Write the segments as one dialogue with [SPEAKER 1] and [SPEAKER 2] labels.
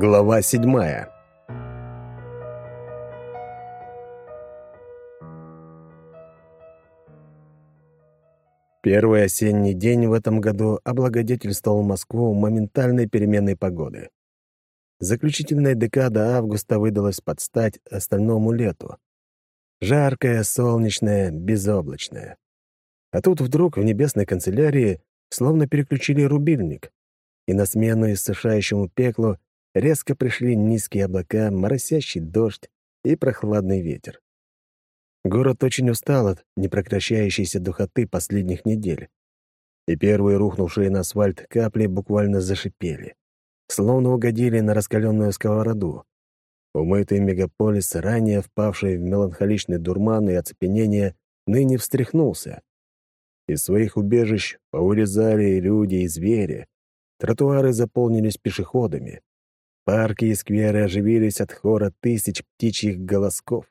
[SPEAKER 1] Глава седьмая. Первый осенний день в этом году облагодетельствовал Москву моментальной переменной погоды. Заключительная декада августа выдалась под стать остальному лету. Жаркая, солнечная, безоблачная. А тут вдруг в небесной канцелярии словно переключили рубильник, и на смену иссушающему пеклу резко пришли низкие облака, моросящий дождь и прохладный ветер. Город очень устал от непрекращающейся духоты последних недель, и первые рухнувшие на асфальт капли буквально зашипели, словно угодили на раскаленную сковороду. Умытый мегаполис, ранее впавший в меланхоличный дурман и оцепенение, ныне встряхнулся. Из своих убежищ поурезали люди и звери, тротуары заполнились пешеходами, Парки и скверы оживились от хора тысяч птичьих голосков.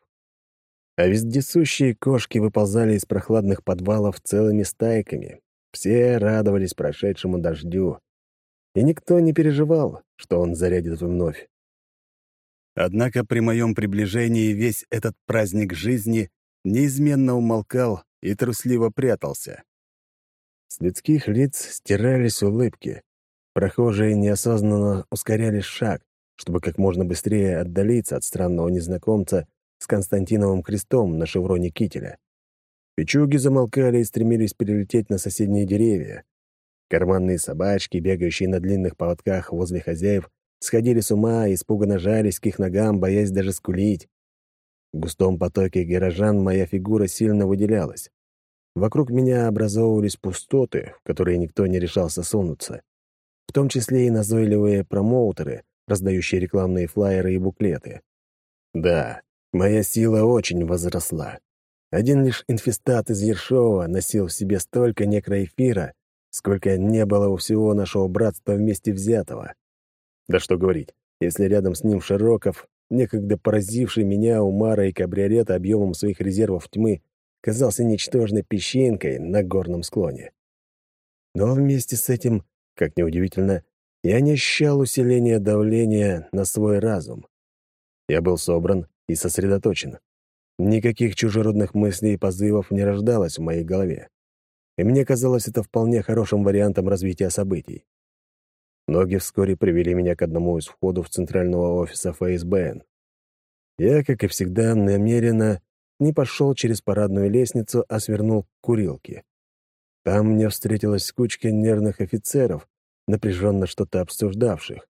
[SPEAKER 1] А вездесущие кошки выползали из прохладных подвалов целыми стайками. Все радовались прошедшему дождю. И никто не переживал, что он зарядит вновь. Однако при моем приближении весь этот праздник жизни неизменно умолкал и трусливо прятался. С людских лиц стирались улыбки. Прохожие неосознанно ускоряли шаг, чтобы как можно быстрее отдалиться от странного незнакомца с Константиновым крестом на шевроне кителя. Печуги замолкали и стремились перелететь на соседние деревья. Карманные собачки, бегающие на длинных поводках возле хозяев, сходили с ума и испуганно жались к их ногам, боясь даже скулить. В густом потоке горожан моя фигура сильно выделялась. Вокруг меня образовывались пустоты, в которые никто не решался сунуться. В том числе и назойливые промоутеры, раздающие рекламные флаеры и буклеты. Да, моя сила очень возросла. Один лишь инфестат из Ершова носил в себе столько некроэфира, сколько не было у всего нашего братства вместе взятого. Да что говорить, если рядом с ним Широков, некогда поразивший меня Умара и Кабриолета объемом своих резервов тьмы, казался ничтожной песчинкой на горном склоне. Но вместе с этим, как неудивительно, я не ощущал усиления давления на свой разум. Я был собран и сосредоточен. Никаких чужеродных мыслей и позывов не рождалось в моей голове. И мне казалось это вполне хорошим вариантом развития событий. Ноги вскоре привели меня к одному из входов центрального офиса ФСБН. Я, как и всегда, намеренно не пошел через парадную лестницу, а свернул к курилке. Там мне встретилась кучка нервных офицеров, напряженно что-то обсуждавших.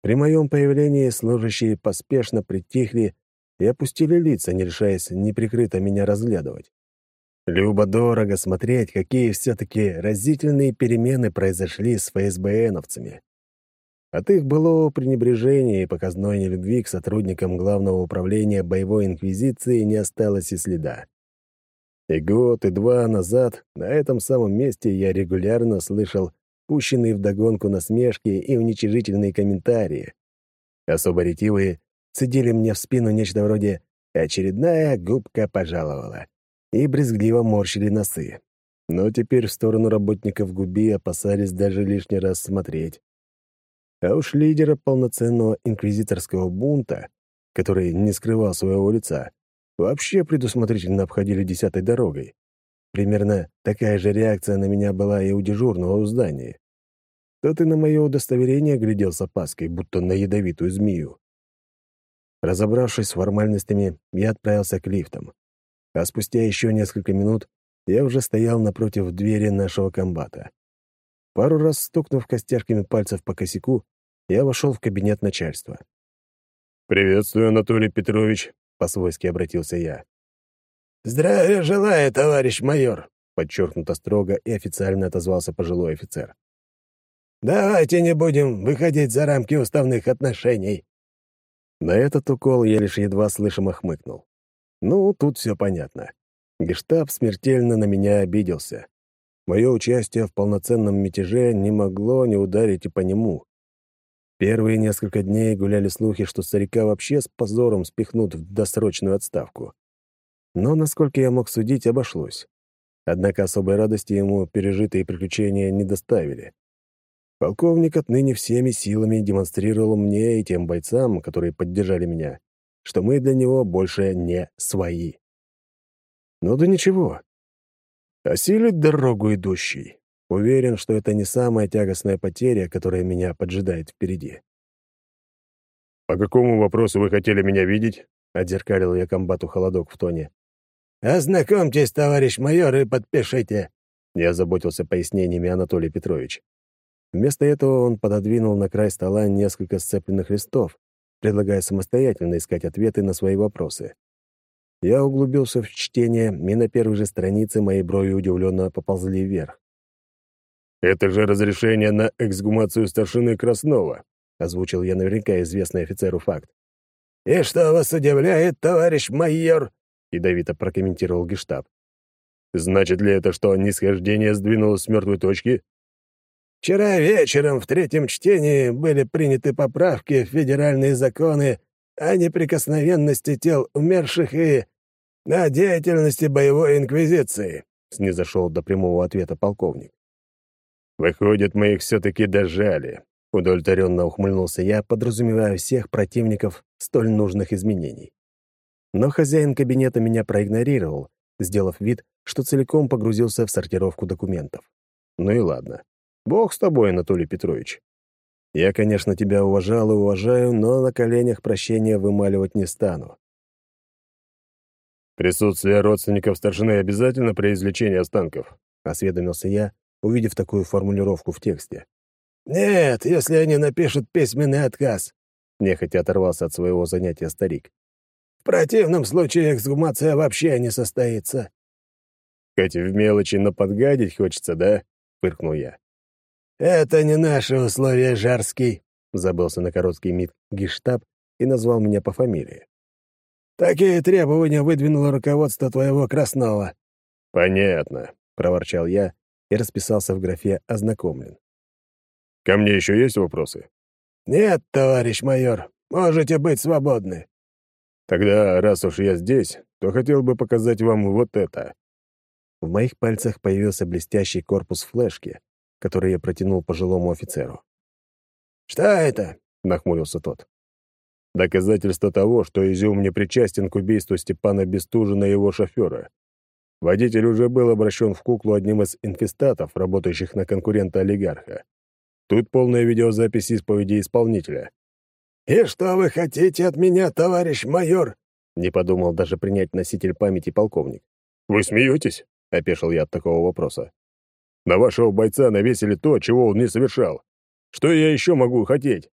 [SPEAKER 1] При моем появлении служащие поспешно притихли и опустили лица, не решаясь неприкрыто меня разглядывать. Любо-дорого смотреть, какие все-таки разительные перемены произошли с ФСБНовцами. От их былого пренебрежения и показной нелюбви к сотрудникам Главного управления боевой инквизиции не осталось и следа. И год, и два назад на этом самом месте я регулярно слышал пущенные вдогонку насмешки и уничижительные комментарии. Особо ретивые цедили мне в спину нечто вроде «очередная губка пожаловала» и брезгливо морщили носы. Но теперь в сторону работников ГУБИ опасались даже лишний раз смотреть. А уж лидера полноценного инквизиторского бунта, который не скрывал своего лица, вообще предусмотрительно обходили десятой дорогой. Примерно такая же реакция на меня была и у дежурного у здания. Тот и на мое удостоверение глядел с опаской, будто на ядовитую змею. Разобравшись с формальностями, я отправился к лифтам. А спустя еще несколько минут я уже стоял напротив двери нашего комбата. Пару раз стукнув костяшками пальцев по косяку, я вошел в кабинет начальства. «Приветствую, Анатолий Петрович», — по-свойски обратился я.
[SPEAKER 2] «Здравия желаю, товарищ майор», —
[SPEAKER 1] подчеркнуто строго и официально отозвался пожилой офицер.
[SPEAKER 2] «Давайте не будем выходить за рамки уставных отношений».
[SPEAKER 1] На этот укол я лишь едва слышимо хмыкнул. Ну, тут все понятно. Гештаб смертельно на меня обиделся. Мое участие в полноценном мятеже не могло не ударить и по нему. Первые несколько дней гуляли слухи, что старика вообще с позором спихнут в досрочную отставку. Но, насколько я мог судить, обошлось. Однако особой радости ему пережитые приключения не доставили. Полковник отныне всеми силами демонстрировал мне и тем бойцам, которые поддержали меня, что мы для него больше не свои. Ну да ничего. Осилит дорогу идущий. Уверен, что это не самая тягостная потеря, которая меня поджидает впереди.
[SPEAKER 2] «По какому вопросу вы хотели меня видеть?» — отзеркалил я комбату холодок в тоне.
[SPEAKER 3] «Ознакомьтесь, товарищ майор, и подпишите», —
[SPEAKER 1] не озаботился пояснениями Анатолий Петрович. Вместо этого он пододвинул на край стола несколько сцепленных листов, предлагая самостоятельно искать ответы на свои вопросы. Я углубился в чтение, и на первой же странице мои брови удивленно поползли вверх.
[SPEAKER 2] «Это же разрешение на эксгумацию старшины Краснова», —
[SPEAKER 1] озвучил я наверняка известный офицеру факт.
[SPEAKER 3] «И что вас удивляет, товарищ майор?»
[SPEAKER 1] — ядовито прокомментировал гештаб.
[SPEAKER 2] «Значит ли это, что нисхождение сдвинулось с мертвой точки?»
[SPEAKER 3] «Вчера вечером в третьем чтении были приняты поправки в федеральные законы о неприкосновенности тел умерших и о деятельности боевой инквизиции», — снизошел до прямого ответа полковник.
[SPEAKER 2] «Выходит, мы их все-таки дожали», — удовлетворенно ухмыльнулся
[SPEAKER 1] я, подразумевая всех противников столь нужных изменений. Но хозяин кабинета меня проигнорировал, сделав вид, что целиком погрузился в сортировку документов. Ну и ладно. Бог с тобой, Анатолий Петрович. Я, конечно, тебя уважал и уважаю, но на коленях прощения вымаливать не стану.
[SPEAKER 2] «Присутствие родственников старшины обязательно при извлечении останков?»
[SPEAKER 1] — осведомился я, увидев такую формулировку в тексте.
[SPEAKER 3] «Нет, если они напишут письменный отказ», —
[SPEAKER 1] нехотя оторвался от своего занятия старик.
[SPEAKER 3] «В противном случае эксгумация вообще не состоится».
[SPEAKER 2] «Хоть в мелочи, но подгадить хочется, да?» — фыркнул я.
[SPEAKER 3] «Это не наши условия, Жарский», —
[SPEAKER 1] забылся на короткий миг гештаб и назвал меня по фамилии.
[SPEAKER 3] «Такие требования выдвинуло руководство твоего Краснова».
[SPEAKER 2] «Понятно», —
[SPEAKER 1] проворчал я и расписался в графе «Ознакомлен».
[SPEAKER 2] «Ко мне еще есть вопросы?»
[SPEAKER 3] «Нет, товарищ майор, можете быть свободны».
[SPEAKER 2] «Тогда, раз уж я здесь, то хотел бы показать вам вот это».
[SPEAKER 1] В моих пальцах появился блестящий корпус флешки, который я протянул пожилому офицеру.
[SPEAKER 3] «Что это?»
[SPEAKER 1] — нахмурился тот.
[SPEAKER 2] «Доказательство того, что Изюм не причастен к убийству Степана Бестужина и его шофера. Водитель уже был обращен в куклу одним из инфестатов, работающих на конкурента-олигарха. Тут полная видеозапись исповеди исполнителя.
[SPEAKER 3] «И что вы хотите от меня, товарищ майор?»
[SPEAKER 1] Не подумал даже принять носитель памяти полковник.
[SPEAKER 2] «Вы смеетесь?» — опешил я от такого вопроса. «На вашего бойца навесили то, чего он не совершал. Что я еще могу хотеть?»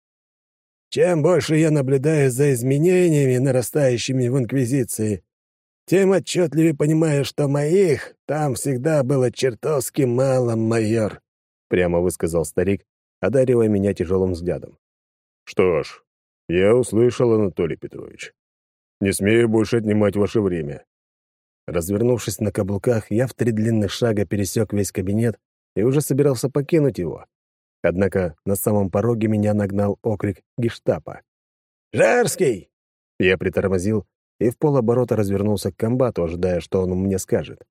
[SPEAKER 3] «Чем больше я наблюдаю за изменениями, нарастающими в Инквизиции, тем отчетливее понимаю, что моих там всегда было чертовски мало, майор», —
[SPEAKER 1] прямо высказал старик, одаривая меня тяжелым взглядом.
[SPEAKER 2] «Что ж, я услышал, Анатолий Петрович. Не смею больше отнимать ваше время».
[SPEAKER 1] Развернувшись на каблуках, я в три длинных шага пересек весь кабинет и уже собирался покинуть его. Однако на самом пороге меня нагнал окрик гештапа.
[SPEAKER 3] «Жарский!»
[SPEAKER 1] Я притормозил и в полоборота развернулся к комбату, ожидая, что он мне скажет.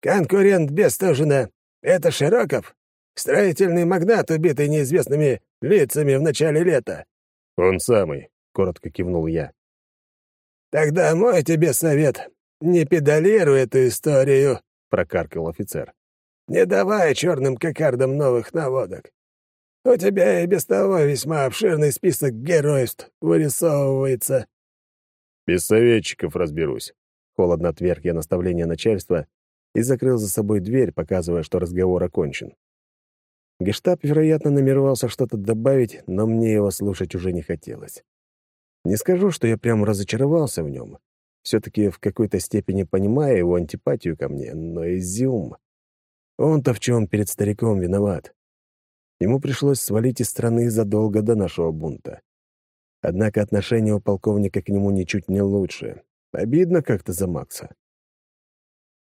[SPEAKER 3] «Конкурент Бестужина — это Широков? Строительный магнат, убитый неизвестными лицами в начале лета?»
[SPEAKER 2] «Он самый», —
[SPEAKER 1] коротко кивнул я.
[SPEAKER 3] «Тогда мой тебе совет. Не педалируй эту историю», — прокаркал офицер. «Не давай черным кокардам новых наводок. У тебя и без того весьма обширный список геройств вырисовывается».
[SPEAKER 2] Без советчиков разберусь.
[SPEAKER 1] Холодно отверг я наставление начальства и закрыл за собой дверь, показывая, что разговор окончен. Гештаб, вероятно, намеревался что-то добавить, но мне его слушать уже не хотелось. Не скажу, что я прям разочаровался в нем. Все-таки в какой-то степени понимаю его антипатию ко мне, но Изюм... Он-то в чем перед стариком виноват. Ему пришлось свалить из страны задолго до нашего бунта. Однако отношение у полковника к нему ничуть не лучше. Обидно как-то за Макса.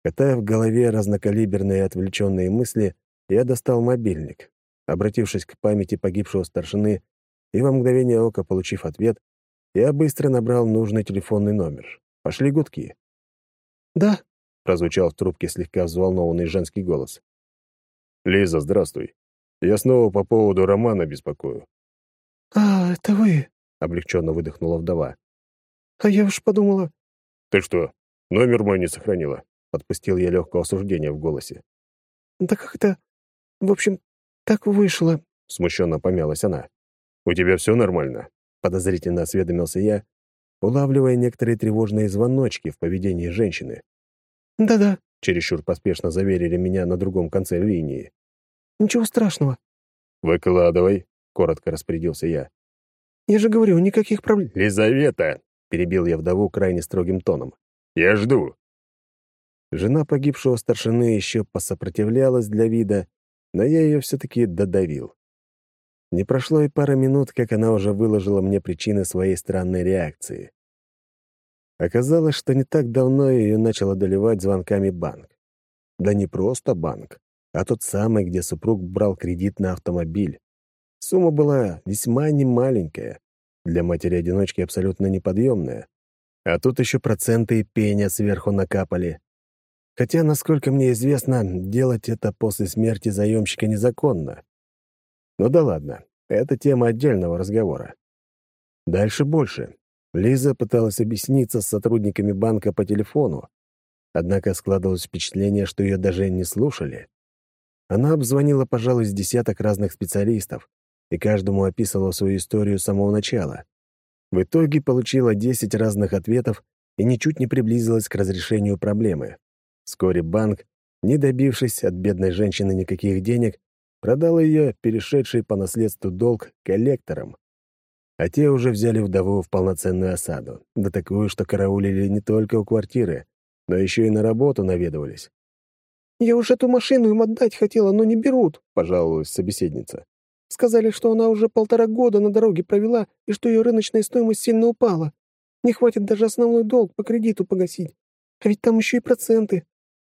[SPEAKER 1] Катая в голове разнокалиберные отвлеченные мысли, я достал мобильник. Обратившись к памяти погибшего старшины и во мгновение ока получив ответ, я быстро набрал нужный телефонный номер. Пошли гудки.
[SPEAKER 3] «Да», —
[SPEAKER 1] прозвучал в трубке слегка взволнованный женский голос.
[SPEAKER 2] «Лиза, здравствуй. Я снова по поводу романа беспокою».
[SPEAKER 3] «А, это вы?»
[SPEAKER 1] — облегченно выдохнула вдова.
[SPEAKER 3] «А я уж подумала...»
[SPEAKER 2] «Ты что, номер мой не сохранила?» — подпустил я легкое осуждение в голосе.
[SPEAKER 3] «Да как это... В общем, так вышло...»
[SPEAKER 1] — смущенно помялась она.
[SPEAKER 2] «У тебя все нормально?»
[SPEAKER 1] — подозрительно осведомился я, улавливая некоторые тревожные звоночки в поведении женщины.
[SPEAKER 3] «Да-да», —
[SPEAKER 1] чересчур поспешно заверили меня на другом конце линии.
[SPEAKER 3] «Ничего страшного».
[SPEAKER 2] «Выкладывай», — коротко распорядился я.
[SPEAKER 3] «Я же говорю, никаких проблем».
[SPEAKER 2] «Лизавета!»
[SPEAKER 1] — перебил я вдову крайне строгим тоном.
[SPEAKER 2] «Я жду».
[SPEAKER 1] Жена погибшего старшины еще посопротивлялась для вида, но я ее все-таки додавил. Не прошло и пара минут, как она уже выложила мне причины своей странной реакции. Оказалось, что не так давно ее начал одолевать звонками банк. Да не просто банк, а тот самый, где супруг брал кредит на автомобиль. Сумма была весьма немаленькая, для матери-одиночки абсолютно неподъемная. А тут еще проценты и пеня сверху накапали. Хотя, насколько мне известно, делать это после смерти заемщика незаконно. Ну да ладно, это тема отдельного разговора. Дальше больше. Лиза пыталась объясниться с сотрудниками банка по телефону, однако складывалось впечатление, что ее даже не слушали. Она обзвонила, пожалуй, с десяток разных специалистов и каждому описывала свою историю с самого начала. В итоге получила 10 разных ответов и ничуть не приблизилась к разрешению проблемы. Вскоре банк, не добившись от бедной женщины никаких денег, продал ее, перешедший по наследству долг, коллекторам. А те уже взяли вдову в полноценную осаду, да такую, что караулили не только у квартиры, но еще и на работу наведывались.
[SPEAKER 3] «Я уже эту машину им отдать хотела, но не берут», —
[SPEAKER 1] пожаловалась собеседница.
[SPEAKER 3] «Сказали, что она уже полтора года на дороге провела и что ее рыночная стоимость сильно упала. Не хватит даже основной долг по кредиту погасить. А ведь там еще и проценты».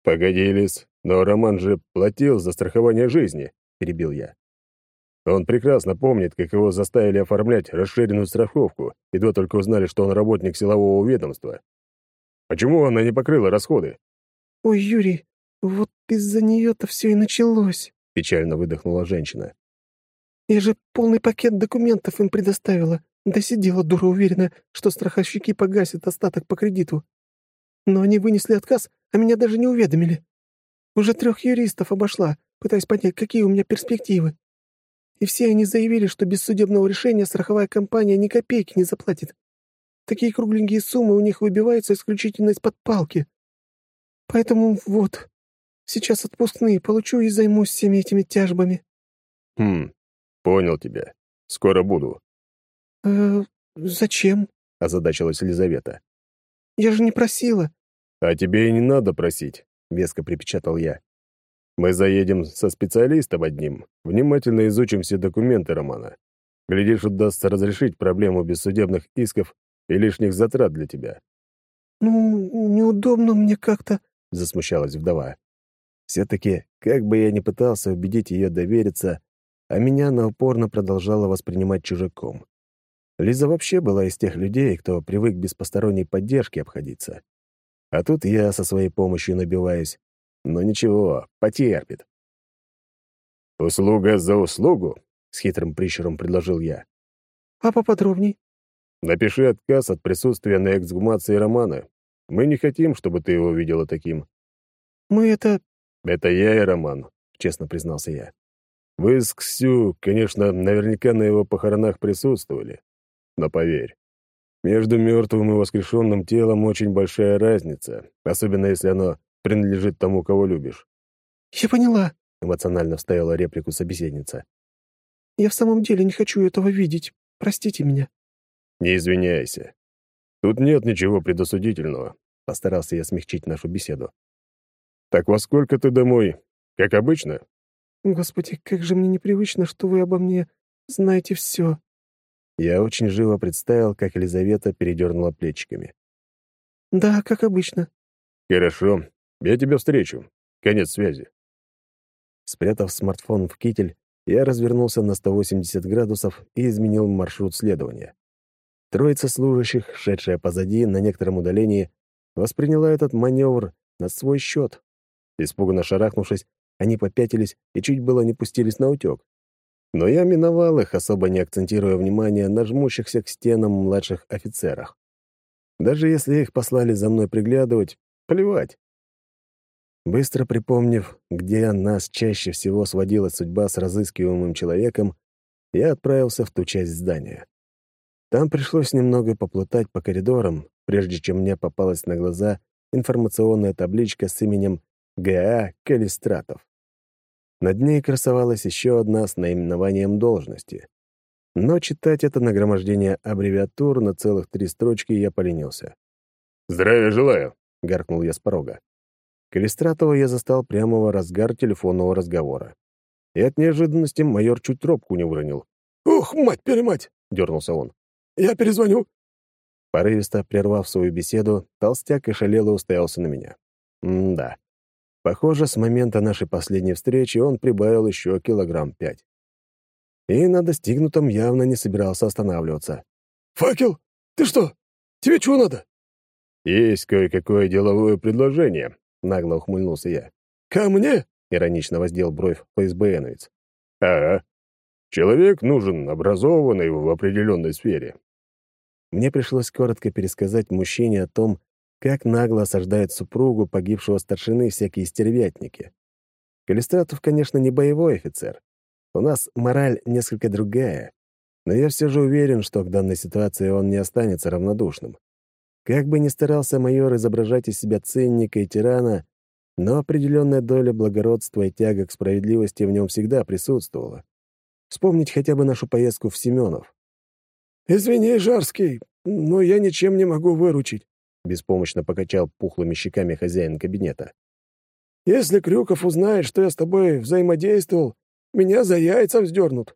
[SPEAKER 2] «Погоди, Лис, но Роман же платил за страхование жизни», — перебил я. Он прекрасно помнит, как его заставили оформлять расширенную страховку, едва только узнали, что он работник силового ведомства. Почему она не покрыла расходы?
[SPEAKER 3] «Ой, Юрий, вот из-за нее-то все и началось», —
[SPEAKER 1] печально выдохнула женщина.
[SPEAKER 3] «Я же полный пакет документов им предоставила. Да сидела дура уверена, что страховщики погасят остаток по кредиту. Но они вынесли отказ, а меня даже не уведомили. Уже трех юристов обошла, пытаясь понять, какие у меня перспективы и все они заявили, что без судебного решения страховая компания ни копейки не заплатит. Такие кругленькие суммы у них выбиваются исключительно из-под палки. Поэтому вот, сейчас отпускные получу и займусь всеми этими тяжбами».
[SPEAKER 2] «Хм, понял тебя. Скоро буду».
[SPEAKER 3] «Э, зачем?»
[SPEAKER 1] — озадачилась Елизавета.
[SPEAKER 3] «Я же не просила».
[SPEAKER 2] «А тебе и не надо просить», — веско припечатал я. Мы заедем со специалистом одним, внимательно изучим все документы романа. Глядишь, удастся разрешить проблему без судебных исков и лишних затрат для тебя».
[SPEAKER 3] «Ну, неудобно мне как-то», —
[SPEAKER 1] засмущалась вдова. Все-таки, как бы я ни пытался убедить ее довериться, а меня она упорно продолжала воспринимать чужаком. Лиза вообще была из тех людей, кто привык без посторонней поддержки обходиться. А тут я со своей помощью набиваюсь, но ничего, потерпит.
[SPEAKER 2] «Услуга за услугу?» — с хитрым прищуром предложил я.
[SPEAKER 3] «А поподробней?»
[SPEAKER 2] «Напиши отказ от присутствия на эксгумации Романа. Мы не хотим, чтобы ты его видела таким».
[SPEAKER 3] «Мы это...»
[SPEAKER 2] «Это я и Роман», — честно признался я. «Вы с Ксю, конечно, наверняка на его похоронах присутствовали. Но поверь, между мертвым и воскрешенным телом очень большая разница, особенно если оно принадлежит тому, кого любишь».
[SPEAKER 3] «Я поняла», —
[SPEAKER 1] эмоционально вставила реплику собеседница.
[SPEAKER 3] «Я в самом деле не хочу этого видеть. Простите меня».
[SPEAKER 2] «Не извиняйся. Тут нет ничего предосудительного», —
[SPEAKER 1] постарался я смягчить нашу беседу.
[SPEAKER 2] «Так во сколько ты домой? Как обычно?»
[SPEAKER 3] «Господи, как же мне непривычно, что вы обо мне знаете все».
[SPEAKER 1] Я очень живо представил, как Елизавета передернула плечиками.
[SPEAKER 3] «Да, как обычно».
[SPEAKER 2] «Хорошо. Я тебя встречу. Конец связи».
[SPEAKER 1] Спрятав смартфон в китель, я развернулся на 180 градусов и изменил маршрут следования. Троица служащих, шедшая позади на некотором удалении, восприняла этот маневр на свой счет. Испуганно шарахнувшись, они попятились и чуть было не пустились на утек. Но я миновал их, особо не акцентируя внимание на жмущихся к стенам младших офицерах. Даже если их послали за мной приглядывать, плевать. Быстро припомнив, где нас чаще всего сводила судьба с разыскиваемым человеком, я отправился в ту часть здания. Там пришлось немного поплутать по коридорам, прежде чем мне попалась на глаза информационная табличка с именем ГА Калистратов. Над ней красовалась еще одна с наименованием должности. Но читать это нагромождение аббревиатур на целых три строчки я поленился.
[SPEAKER 2] «Здравия желаю!»
[SPEAKER 1] — гаркнул я с порога. Калистратова я застал прямо в разгар телефонного разговора. И от неожиданности майор чуть трубку не выронил.
[SPEAKER 3] «Ух, мать-перемать!» — дернулся он. «Я перезвоню».
[SPEAKER 1] Порывисто прервав свою беседу, толстяк и шалело уставился на меня. М-да. Похоже, с момента нашей последней встречи он прибавил еще килограмм пять. И на достигнутом явно не собирался останавливаться.
[SPEAKER 3] «Факел, ты что? Тебе чего надо?»
[SPEAKER 2] «Есть кое-какое деловое предложение», — нагло ухмыльнулся я.
[SPEAKER 3] «Ко мне?»
[SPEAKER 1] — иронично воздел бровь ФСБНовец.
[SPEAKER 2] «Ага. Человек нужен, образованный в определенной сфере».
[SPEAKER 1] Мне пришлось коротко пересказать мужчине о том, как нагло осаждают супругу погибшего старшины всякие стервятники. Калистратов, конечно, не боевой офицер. У нас мораль несколько другая, но я все же уверен, что к данной ситуации он не останется равнодушным. Как бы ни старался майор изображать из себя ценника и тирана, но определенная доля благородства и тяга к справедливости в нем всегда присутствовала. Вспомнить хотя бы нашу поездку в Семенов.
[SPEAKER 3] «Извини, Жарский, но я ничем не могу выручить.
[SPEAKER 1] — беспомощно покачал пухлыми щеками хозяин кабинета.
[SPEAKER 3] «Если Крюков узнает, что я с тобой взаимодействовал, меня за яйца вздернут».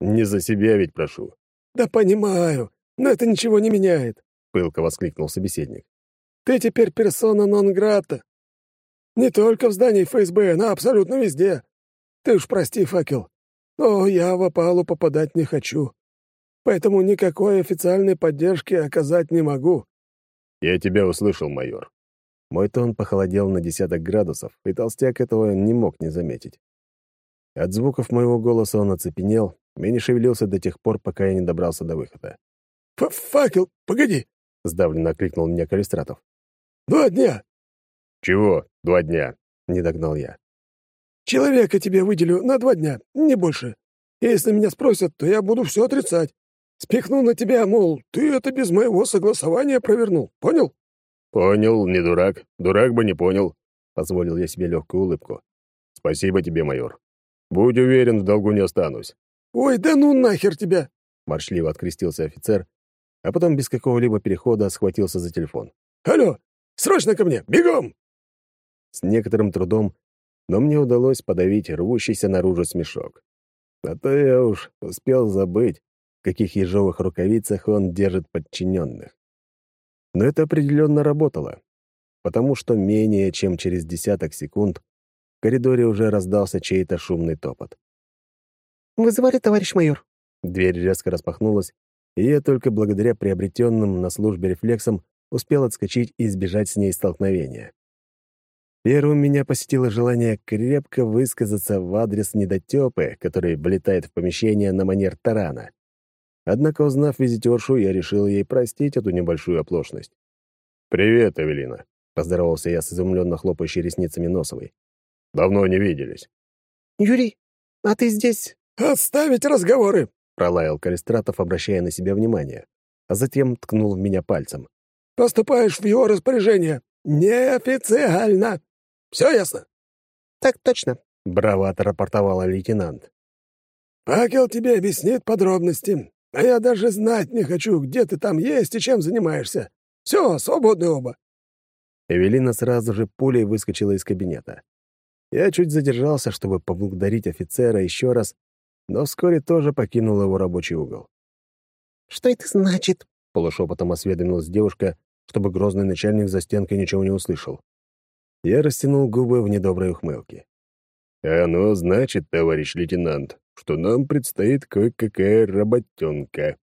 [SPEAKER 2] «Не за себя ведь прошу».
[SPEAKER 3] «Да понимаю, но это ничего не меняет», —
[SPEAKER 1] пылко воскликнул собеседник.
[SPEAKER 3] «Ты теперь персона нон-грата. Не только в здании ФСБ, но абсолютно везде. Ты уж прости, факел, но я в опалу попадать не хочу. Поэтому никакой официальной поддержки оказать не могу.
[SPEAKER 2] «Я тебя услышал, майор».
[SPEAKER 1] Мой тон похолодел на десяток градусов, и толстяк этого не мог не заметить. От звуков моего голоса он оцепенел и не шевелился до тех пор, пока я не добрался до выхода.
[SPEAKER 3] «Факел, погоди!» — сдавленно окликнул меня Калистратов. «Два дня!»
[SPEAKER 2] «Чего два дня?»
[SPEAKER 1] — не догнал я.
[SPEAKER 3] «Человека тебе выделю на два дня, не больше. Если меня спросят, то я буду все отрицать. Спихну на тебя, мол, ты это без моего согласования провернул. Понял?
[SPEAKER 2] Понял, не дурак. Дурак бы не понял. Позволил я себе легкую улыбку. Спасибо тебе, майор. Будь уверен, в долгу не останусь.
[SPEAKER 3] Ой, да ну нахер тебя!
[SPEAKER 1] Маршливо открестился офицер, а потом без какого-либо перехода схватился за телефон.
[SPEAKER 3] «Алло! Срочно ко мне! Бегом!»
[SPEAKER 1] С некоторым трудом, но мне удалось подавить рвущийся наружу смешок. А то я уж успел забыть, каких ежовых рукавицах он держит подчиненных. Но это определенно работало, потому что менее чем через десяток секунд в коридоре уже раздался чей-то шумный топот.
[SPEAKER 4] «Вызывали, товарищ майор?»
[SPEAKER 1] Дверь резко распахнулась, и я только благодаря приобретенным на службе рефлексам успел отскочить и избежать с ней столкновения. Первым меня посетило желание крепко высказаться в адрес недотёпы, который влетает в помещение на манер тарана. Однако, узнав визитершу, я решил ей простить эту небольшую оплошность.
[SPEAKER 2] «Привет, Эвелина», —
[SPEAKER 1] поздоровался я с изумленно хлопающей ресницами Носовой.
[SPEAKER 2] «Давно не виделись».
[SPEAKER 4] «Юрий, а ты здесь?»
[SPEAKER 3] «Отставить разговоры!»
[SPEAKER 1] — пролаял Калистратов, обращая на себя внимание, а затем ткнул в меня пальцем.
[SPEAKER 3] «Поступаешь в его распоряжение. Неофициально. Все ясно?»
[SPEAKER 4] «Так точно», —
[SPEAKER 1] браво отрапортовала лейтенант.
[SPEAKER 3] «Факел тебе объяснит подробности. А я даже знать не хочу, где ты там есть и чем занимаешься. Все, свободны оба».
[SPEAKER 1] Эвелина сразу же пулей выскочила из кабинета. Я чуть задержался, чтобы поблагодарить офицера еще раз, но вскоре тоже покинул его рабочий угол.
[SPEAKER 4] «Что это значит?»
[SPEAKER 1] — полушепотом осведомилась девушка, чтобы грозный начальник за стенкой ничего не услышал. Я растянул губы в недоброй ухмылке.
[SPEAKER 2] «Оно значит, товарищ лейтенант, что нам предстоит кое-какая работенка.